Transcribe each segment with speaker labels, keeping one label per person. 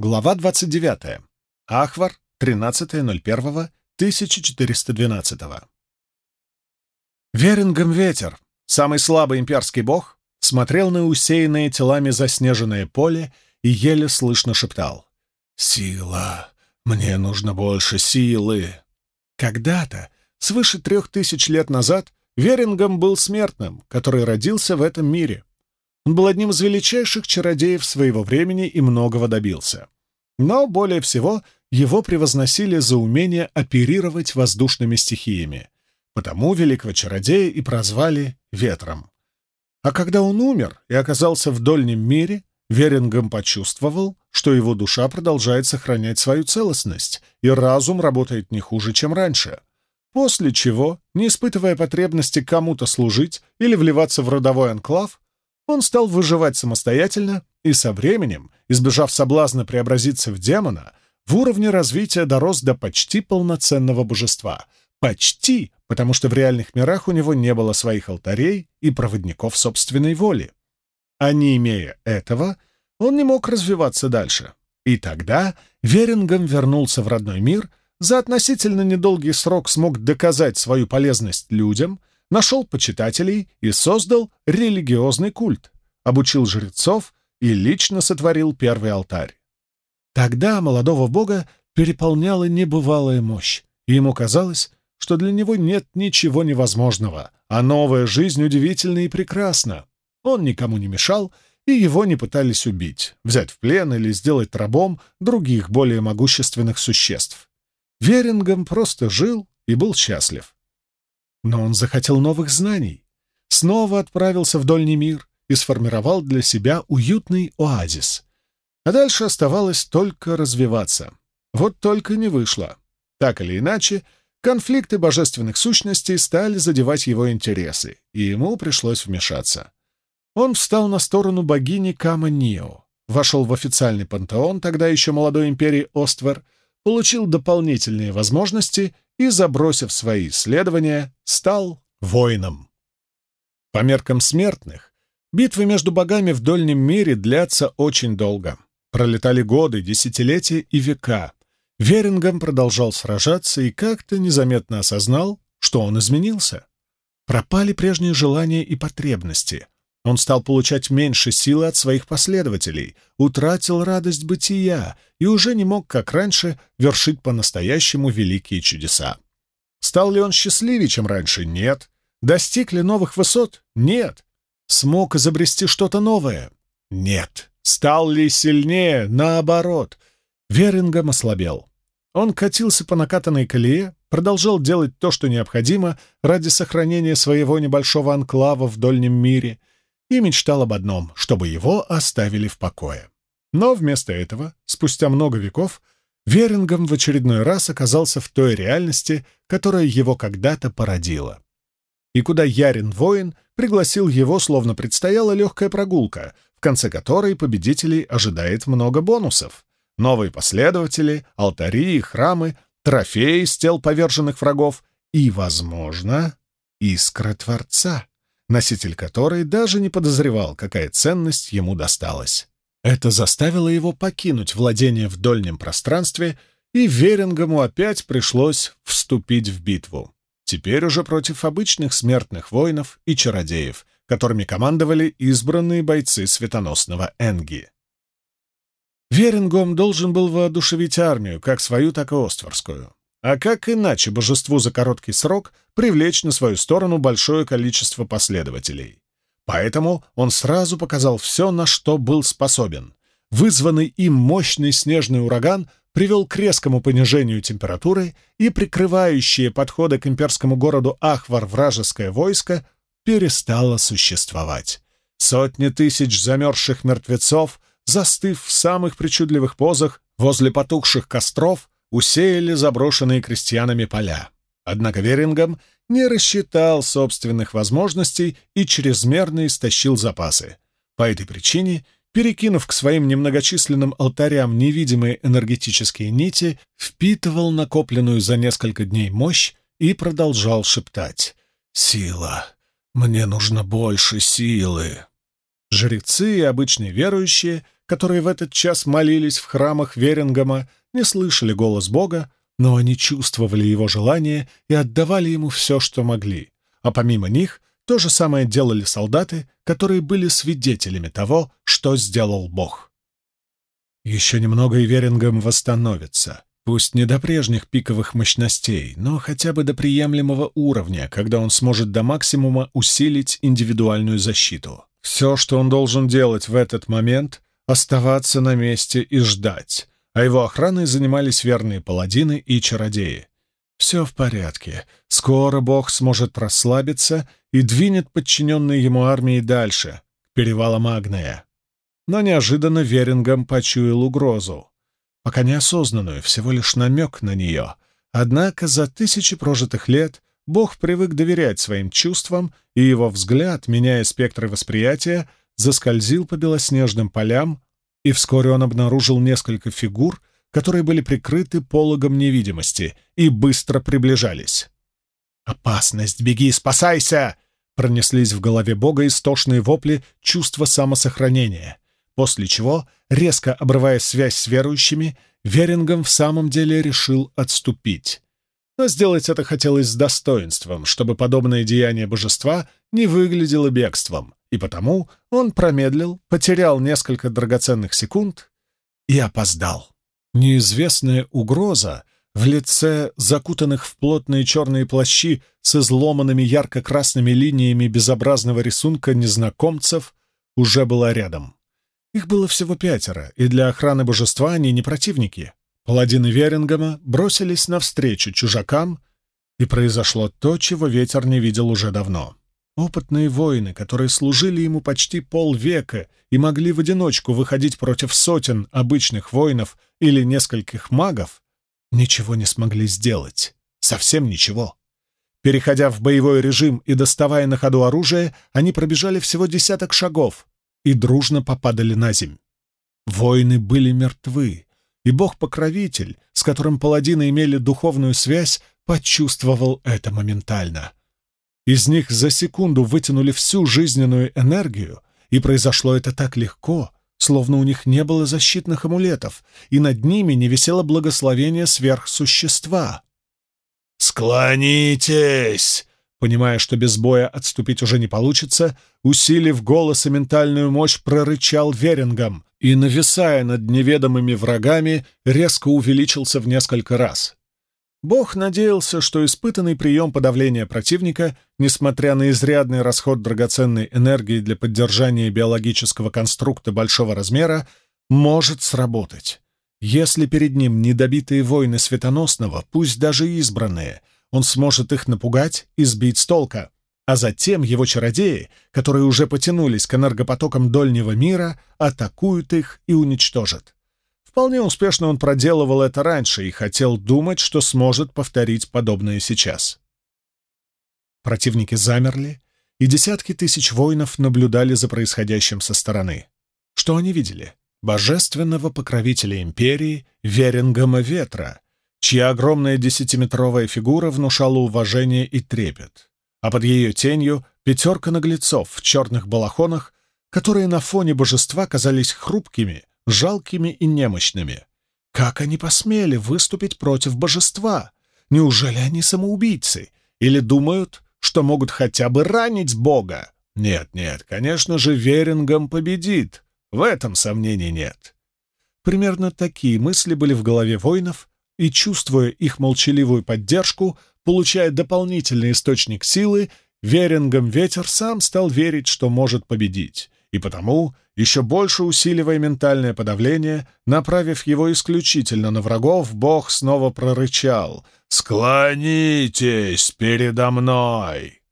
Speaker 1: Глава 29. Ахвар, 13.01.1412. Верингом ветер, самый слабый имперский бог, смотрел на усеянное телами заснеженное поле и еле слышно шептал. «Сила! Мне нужно больше силы!» Когда-то, свыше трех тысяч лет назад, Верингом был смертным, который родился в этом мире. Он был одним из величайших чародеев своего времени и многого добился. Но более всего его превозносили за умение оперировать воздушными стихиями. Потому великого чародея и прозвали Ветром. А когда он умер и оказался в дольнем мире, Верингом почувствовал, что его душа продолжает сохранять свою целостность, и разум работает не хуже, чем раньше. После чего, не испытывая потребности кому-то служить или вливаться в родовой анклав, он стал выживать самостоятельно и со временем, избежав соблазна преобразиться в демона, в уровне развития дорос до почти полноценного божества. Почти, потому что в реальных мирах у него не было своих алтарей и проводников собственной воли. А не имея этого, он не мог развиваться дальше. И тогда Верингом вернулся в родной мир, за относительно недолгий срок смог доказать свою полезность людям, нашел почитателей и создал религиозный культ, обучил жрецов и лично сотворил первый алтарь. Тогда молодого бога переполняла небывалая мощь, и ему казалось, что для него нет ничего невозможного, а новая жизнь удивительна и прекрасна. Он никому не мешал, и его не пытались убить, взять в плен или сделать рабом других более могущественных существ. Верингом просто жил и был счастлив. Но он захотел новых знаний, снова отправился в Дольний мир и сформировал для себя уютный оазис. А дальше оставалось только развиваться. Вот только не вышло. Так или иначе, конфликты божественных сущностей стали задевать его интересы, и ему пришлось вмешаться. Он встал на сторону богини Кама-Нио, вошел в официальный пантеон тогда еще молодой империи Оствер, получил дополнительные возможности и, забросив свои исследования, стал воином. По меркам смертных, битвы между богами в Дольнем мире длятся очень долго. Пролетали годы, десятилетия и века. Верингом продолжал сражаться и как-то незаметно осознал, что он изменился. Пропали прежние желания и потребности — он стал получать меньше силы от своих последователей, утратил радость бытия и уже не мог, как раньше, вершить по-настоящему великие чудеса. Стал ли он счастливее, чем раньше? Нет. Достиг ли новых высот? Нет. Смог изобрести что-то новое? Нет. Стал ли сильнее? Наоборот. Верингом ослабел. Он катился по накатанной колее, продолжал делать то, что необходимо ради сохранения своего небольшого анклава в дольнем мире — и мечтал об одном — чтобы его оставили в покое. Но вместо этого, спустя много веков, Верингом в очередной раз оказался в той реальности, которая его когда-то породила. И куда Ярин-воин пригласил его, словно предстояла легкая прогулка, в конце которой победителей ожидает много бонусов. Новые последователи, алтари и храмы, трофеи с тел поверженных врагов и, возможно, искра Творца носитель которой даже не подозревал, какая ценность ему досталась. Это заставило его покинуть владение в дольнем пространстве, и Верингому опять пришлось вступить в битву. Теперь уже против обычных смертных воинов и чародеев, которыми командовали избранные бойцы светоносного Энги. Верингом должен был воодушевить армию, как свою, так и Остворскую. А как иначе божеству за короткий срок привлечь на свою сторону большое количество последователей? Поэтому он сразу показал все, на что был способен. Вызванный им мощный снежный ураган привел к резкому понижению температуры, и прикрывающее подходы к имперскому городу Ахвар вражеское войско перестало существовать. Сотни тысяч замерзших мертвецов, застыв в самых причудливых позах возле потухших костров, усеяли заброшенные крестьянами поля. Однако Верингом не рассчитал собственных возможностей и чрезмерно истощил запасы. По этой причине, перекинув к своим немногочисленным алтарям невидимые энергетические нити, впитывал накопленную за несколько дней мощь и продолжал шептать «Сила! Мне нужно больше силы!» Жрецы и обычные верующие, которые в этот час молились в храмах Верингама, не слышали голос Бога, но они чувствовали его желание и отдавали ему все, что могли. А помимо них, то же самое делали солдаты, которые были свидетелями того, что сделал Бог. Еще немного и Верингам восстановится. Пусть не до прежних пиковых мощностей, но хотя бы до приемлемого уровня, когда он сможет до максимума усилить индивидуальную защиту. Все, что он должен делать в этот момент — оставаться на месте и ждать, а его охраной занимались верные паладины и чародеи. Все в порядке. Скоро бог сможет расслабиться и двинет подчиненные ему армии дальше, к перевалам Агния. Но неожиданно Верингам почуял угрозу. Пока неосознанную, всего лишь намек на нее. Однако за тысячи прожитых лет бог привык доверять своим чувствам, и его взгляд, меняя спектры восприятия, заскользил по белоснежным полям, и вскоре он обнаружил несколько фигур, которые были прикрыты пологом невидимости и быстро приближались. «Опасность! Беги, спасайся!» Пронеслись в голове Бога истошные вопли чувства самосохранения, после чего, резко обрывая связь с верующими, Верингом в самом деле решил отступить. Но сделать это хотелось с достоинством, чтобы подобное деяние божества не выглядело бегством, и потому он промедлил, потерял несколько драгоценных секунд и опоздал. Неизвестная угроза в лице закутанных в плотные черные плащи с изломанными ярко-красными линиями безобразного рисунка незнакомцев уже была рядом. Их было всего пятеро, и для охраны божества они не противники. Паладины Верингама бросились навстречу чужакам, и произошло то, чего ветер не видел уже давно. Опытные воины, которые служили ему почти полвека и могли в одиночку выходить против сотен обычных воинов или нескольких магов, ничего не смогли сделать. Совсем ничего. Переходя в боевой режим и доставая на ходу оружие, они пробежали всего десяток шагов и дружно попадали на земь. Воины были мертвы, и бог-покровитель, с которым паладины имели духовную связь, почувствовал это моментально — из них за секунду вытянули всю жизненную энергию, и произошло это так легко, словно у них не было защитных амулетов, и над ними не висело благословение сверхсущества. «Склонитесь!» Понимая, что без боя отступить уже не получится, усилив голос и ментальную мощь, прорычал Верингом и, нависая над неведомыми врагами, резко увеличился в несколько раз. Бог надеялся, что испытанный прием подавления противника, несмотря на изрядный расход драгоценной энергии для поддержания биологического конструкта большого размера, может сработать. Если перед ним недобитые воины Светоносного, пусть даже избранные, он сможет их напугать и сбить с толка, а затем его чародеи, которые уже потянулись к энергопотокам Дольнего мира, атакуют их и уничтожат. Вполне успешно он проделывал это раньше и хотел думать, что сможет повторить подобное сейчас. Противники замерли, и десятки тысяч воинов наблюдали за происходящим со стороны. Что они видели? Божественного покровителя империи Верингама Ветра, чья огромная десятиметровая фигура внушала уважение и трепет, а под ее тенью пятерка наглецов в черных балахонах, которые на фоне божества казались хрупкими жалкими и немощными. Как они посмели выступить против божества? Неужели они самоубийцы? Или думают, что могут хотя бы ранить Бога? Нет, нет, конечно же, Верингом победит. В этом сомнений нет. Примерно такие мысли были в голове воинов, и, чувствуя их молчаливую поддержку, получая дополнительный источник силы, Верингом ветер сам стал верить, что может победить, и потому еще больше усиливая ментальное подавление, направив его исключительно на врагов, Бог снова прорычал «Склонитесь передо мной!»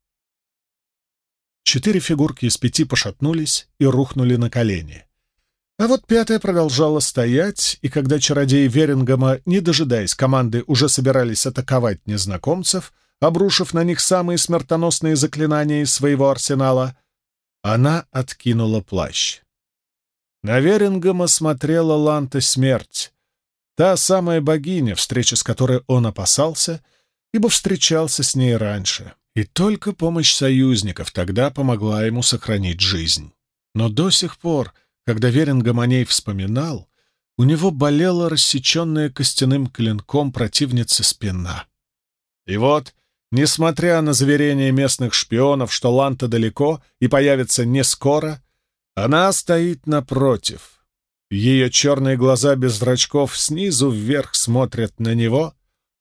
Speaker 1: Четыре фигурки из пяти пошатнулись и рухнули на колени. А вот пятая продолжала стоять, и когда чародеи Верингама, не дожидаясь команды, уже собирались атаковать незнакомцев, обрушив на них самые смертоносные заклинания из своего арсенала, она откинула плащ. На Верингема смотрела Ланта Смерть, та самая богиня, встреча с которой он опасался, ибо встречался с ней раньше, и только помощь союзников тогда помогла ему сохранить жизнь. Но до сих пор, когда Верингом о ней вспоминал, у него болела рассеченная костяным клинком противницы спина. И вот, несмотря на заверение местных шпионов, что Ланта далеко и появится не скоро, она стоит напротив. Ее черные глаза без зрачков снизу вверх смотрят на него,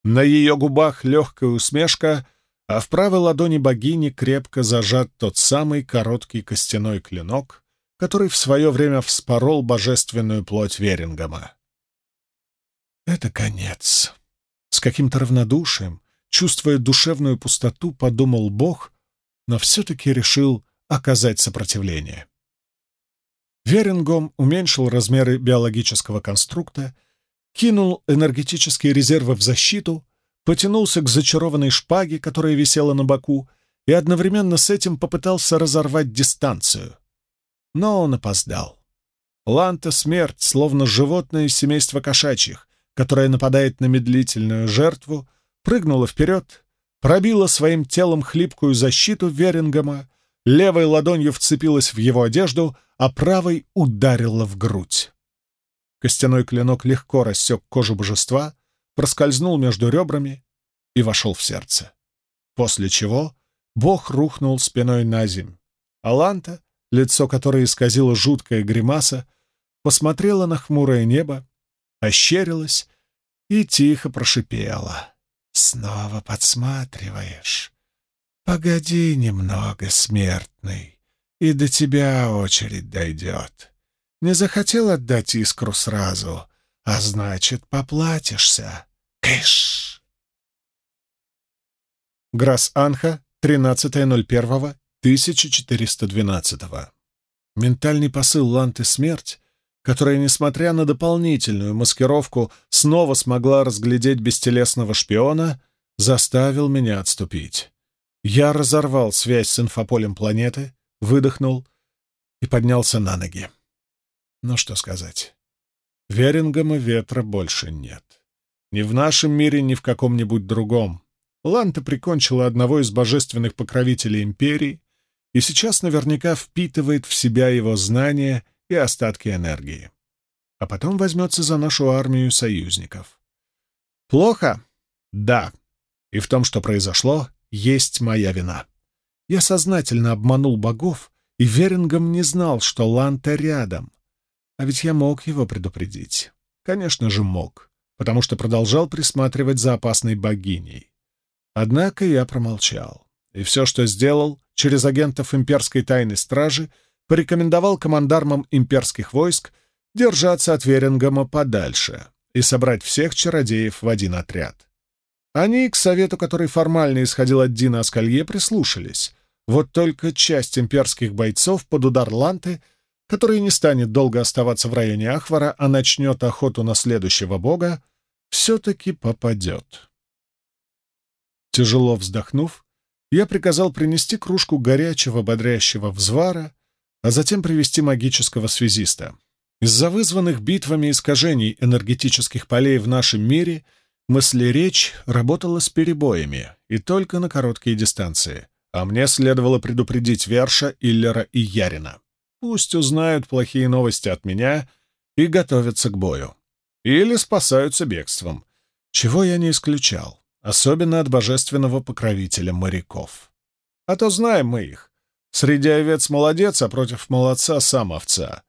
Speaker 1: на ее губах легкая усмешка, а в правой ладони богини крепко зажат тот самый короткий костяной клинок, который в свое время вспорол божественную плоть Верингома. «Это конец». С каким-то равнодушием, чувствуя душевную пустоту, подумал Бог, но все-таки решил оказать сопротивление. Верингом уменьшил размеры биологического конструкта, кинул энергетические резервы в защиту, потянулся к зачарованной шпаге, которая висела на боку, и одновременно с этим попытался разорвать дистанцию. Но он опоздал. Ланта — смерть, словно животное из семейства кошачьих, которое нападает на медлительную жертву, прыгнула вперед, пробила своим телом хлипкую защиту Верингома, левой ладонью вцепилась в его одежду, а правой ударила в грудь. Костяной клинок легко рассек кожу божества, проскользнул между ребрами и вошел в сердце. После чего бог рухнул спиной на земь. Аланта лицо которой исказило жуткая гримаса, посмотрела на хмурое небо, ощерилась и тихо прошипела. «Снова подсматриваешь? Погоди немного, смертный, и до тебя очередь дойдет. Не захотел отдать искру сразу, а значит, поплатишься. Кыш!» Грас-Анха, 13.01, 1412-го. Ментальный посыл Ланты «Смерть», которая, несмотря на дополнительную маскировку, снова смогла разглядеть бестелесного шпиона, заставил меня отступить. Я разорвал связь с инфополем планеты, выдохнул и поднялся на ноги. Ну что сказать. Верингома ветра больше нет. Ни в нашем мире, ни в каком-нибудь другом. Ланта прикончила одного из божественных покровителей Империи, и сейчас наверняка впитывает в себя его знания и остатки энергии. А потом возьмется за нашу армию союзников. Плохо? Да. И в том, что произошло, есть моя вина. Я сознательно обманул богов, и Верингом не знал, что Ланта рядом. А ведь я мог его предупредить. Конечно же, мог, потому что продолжал присматривать за опасной богиней. Однако я промолчал и все, что сделал, через агентов имперской тайной стражи, порекомендовал командармам имперских войск держаться от Верингома подальше и собрать всех чародеев в один отряд. Они к совету, который формально исходил от Дина Аскалье, прислушались. Вот только часть имперских бойцов под удар Ланты, который не станет долго оставаться в районе Ахвара, а начнет охоту на следующего бога, все-таки попадет. Тяжело вздохнув, я приказал принести кружку горячего бодрящего взвара, а затем привести магического связиста. Из-за вызванных битвами искажений энергетических полей в нашем мире мыслеречь работала с перебоями и только на короткие дистанции, а мне следовало предупредить Верша, Иллера и Ярина. Пусть узнают плохие новости от меня и готовятся к бою. Или спасаются бегством, чего я не исключал особенно от божественного покровителя моряков. А то знаем мы их. Среди овец молодец, а против молодца сам овца.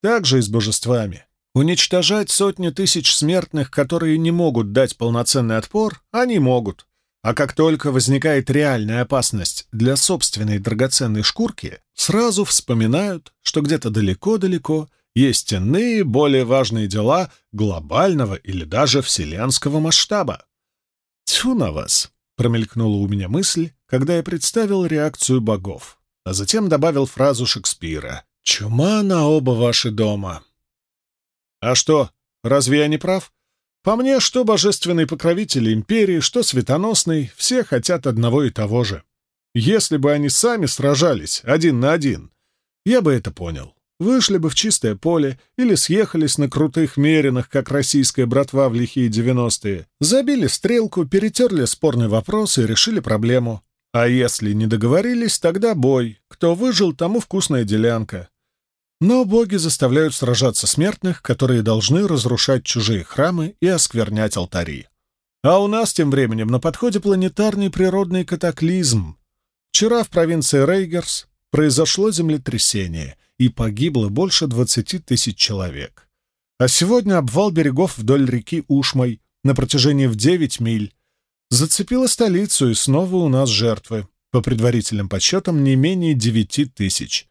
Speaker 1: Так же и с божествами. Уничтожать сотни тысяч смертных, которые не могут дать полноценный отпор, они могут. А как только возникает реальная опасность для собственной драгоценной шкурки, сразу вспоминают, что где-то далеко-далеко есть иные, более важные дела глобального или даже вселенского масштаба. «Тьфу на вас!» — промелькнула у меня мысль, когда я представил реакцию богов, а затем добавил фразу Шекспира «Чума на оба ваши дома». «А что, разве я не прав? По мне, что божественный покровитель империи, что светоносный, все хотят одного и того же. Если бы они сами сражались один на один, я бы это понял вышли бы в чистое поле или съехались на крутых меринах, как российская братва в лихие девяностые, забили стрелку, перетерли спорный вопрос и решили проблему. А если не договорились, тогда бой. Кто выжил, тому вкусная делянка. Но боги заставляют сражаться смертных, которые должны разрушать чужие храмы и осквернять алтари. А у нас тем временем на подходе планетарный природный катаклизм. Вчера в провинции Рейгерс произошло землетрясение, и погибло больше 20 тысяч человек. А сегодня обвал берегов вдоль реки Ушмой на протяжении в 9 миль зацепила столицу, и снова у нас жертвы, по предварительным подсчетам, не менее 9 тысяч.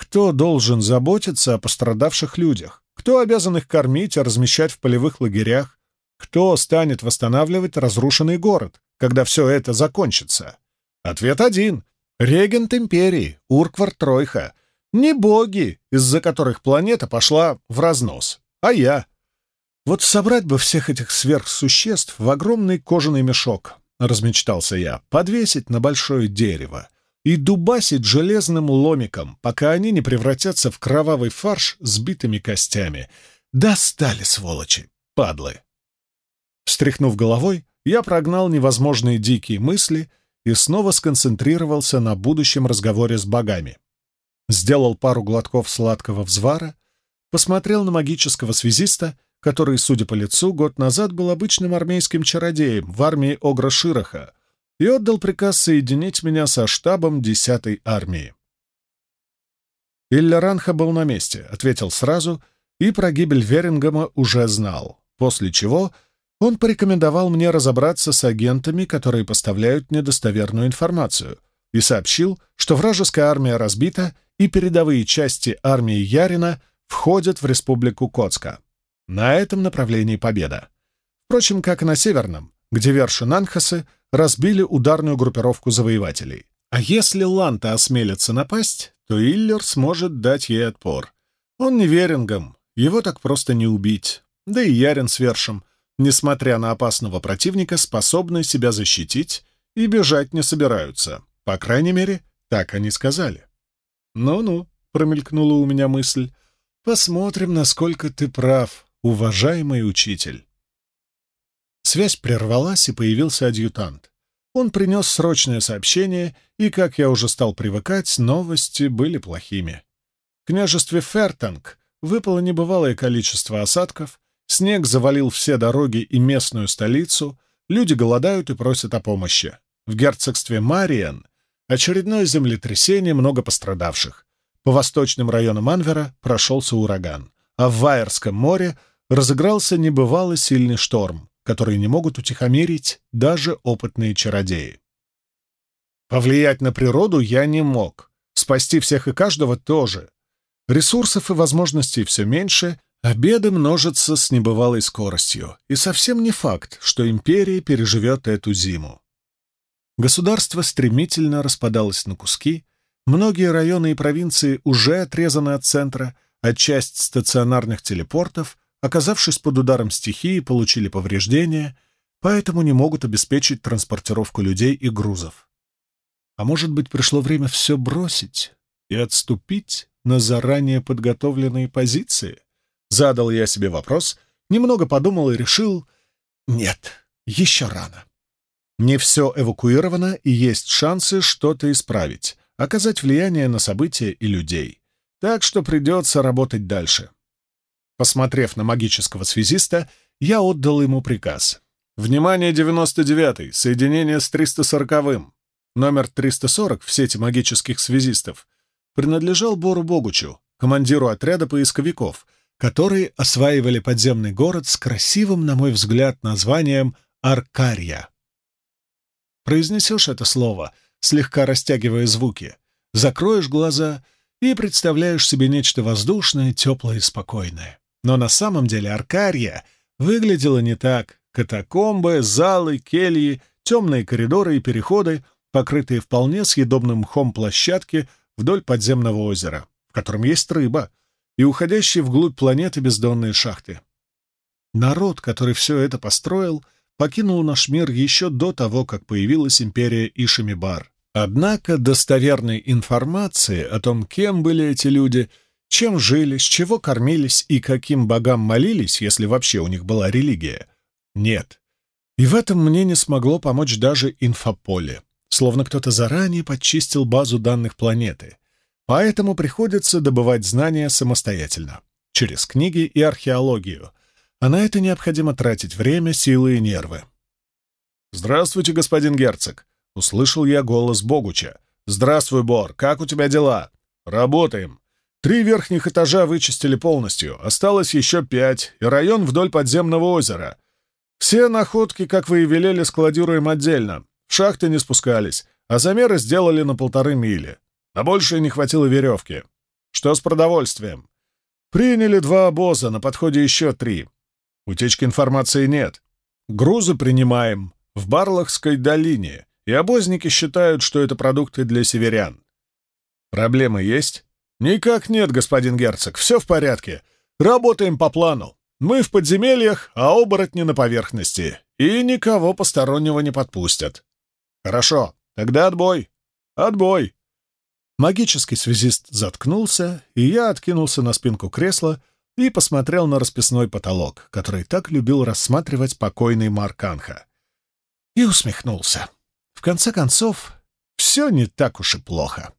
Speaker 1: Кто должен заботиться о пострадавших людях? Кто обязан их кормить и размещать в полевых лагерях? Кто станет восстанавливать разрушенный город, когда все это закончится? Ответ один. Регент империи, Урквар Тройха. Не боги, из-за которых планета пошла в разнос, а я. Вот собрать бы всех этих сверхсуществ в огромный кожаный мешок, размечтался я, подвесить на большое дерево — и дубасить железным ломиком, пока они не превратятся в кровавый фарш с битыми костями. Достали, сволочи, падлы! Встряхнув головой, я прогнал невозможные дикие мысли и снова сконцентрировался на будущем разговоре с богами. Сделал пару глотков сладкого взвара, посмотрел на магического связиста, который, судя по лицу, год назад был обычным армейским чародеем в армии Огра Широха, и отдал приказ соединить меня со штабом 10-й армии. Иллеранха был на месте, ответил сразу, и про гибель Верингема уже знал, после чего он порекомендовал мне разобраться с агентами, которые поставляют недостоверную информацию, и сообщил, что вражеская армия разбита, и передовые части армии Ярина входят в республику Коцка. На этом направлении победа. Впрочем, как и на северном, где верши-нанхасы разбили ударную группировку завоевателей. А если Ланта осмелится напасть, то Иллер сможет дать ей отпор. Он не верингом, его так просто не убить. Да и Ярин с Вершем, несмотря на опасного противника, способны себя защитить и бежать не собираются. По крайней мере, так они сказали. «Ну-ну», — промелькнула у меня мысль, — «посмотрим, насколько ты прав, уважаемый учитель». Связь прервалась, и появился адъютант. Он принес срочное сообщение, и, как я уже стал привыкать, новости были плохими. В княжестве Фертанг выпало небывалое количество осадков, снег завалил все дороги и местную столицу, люди голодают и просят о помощи. В герцогстве Мариен очередное землетрясение, много пострадавших. По восточным районам Анвера прошелся ураган, а в Вайерском море разыгрался небывало сильный шторм которые не могут утихомирить даже опытные чародеи. Повлиять на природу я не мог, спасти всех и каждого тоже. Ресурсов и возможностей все меньше, а беды множатся с небывалой скоростью, и совсем не факт, что империя переживет эту зиму. Государство стремительно распадалось на куски, многие районы и провинции уже отрезаны от центра, а часть стационарных телепортов оказавшись под ударом стихии, получили повреждения, поэтому не могут обеспечить транспортировку людей и грузов. А может быть, пришло время все бросить и отступить на заранее подготовленные позиции? Задал я себе вопрос, немного подумал и решил — нет, еще рано. Не все эвакуировано, и есть шансы что-то исправить, оказать влияние на события и людей. Так что придется работать дальше. Посмотрев на магического связиста, я отдал ему приказ. «Внимание, 99-й, соединение с 340-м. Номер 340 в сети магических связистов принадлежал Бору Богучу, командиру отряда поисковиков, которые осваивали подземный город с красивым, на мой взгляд, названием Аркария. Произнесешь это слово, слегка растягивая звуки, закроешь глаза и представляешь себе нечто воздушное, теплое и спокойное. Но на самом деле Аркария выглядела не так. Катакомбы, залы, кельи, темные коридоры и переходы, покрытые вполне съедобным мхом площадки вдоль подземного озера, в котором есть рыба, и уходящие вглубь планеты бездонные шахты. Народ, который все это построил, покинул наш мир еще до того, как появилась империя Ишимибар. Однако достоверной информации о том, кем были эти люди — чем жили, с чего кормились и каким богам молились, если вообще у них была религия? Нет. И в этом мне не смогло помочь даже инфополе, словно кто-то заранее подчистил базу данных планеты. поэтому приходится добывать знания самостоятельно, через книги и археологию, а на это необходимо тратить время, силы и нервы. «Здравствуйте, господин герцог!» — услышал я голос Богуча. «Здравствуй, Бор, как у тебя дела?» «Работаем. Три верхних этажа вычистили полностью, осталось еще пять, и район вдоль подземного озера. Все находки, как вы и велели, складируем отдельно. В шахты не спускались, а замеры сделали на полторы мили. На большее не хватило веревки. Что с продовольствием? Приняли два обоза, на подходе еще три. Утечки информации нет. Грузы принимаем в Барлахской долине, и обозники считают, что это продукты для северян. Проблемы есть? Никак нет, господин герцог, все в порядке. Работаем по плану. Мы в подземельях, а оборотни на поверхности, и никого постороннего не подпустят. Хорошо, тогда отбой. Отбой. Магический связист заткнулся, и я откинулся на спинку кресла и посмотрел на расписной потолок, который так любил рассматривать покойный Марканха. И усмехнулся. В конце концов, все не так уж и плохо.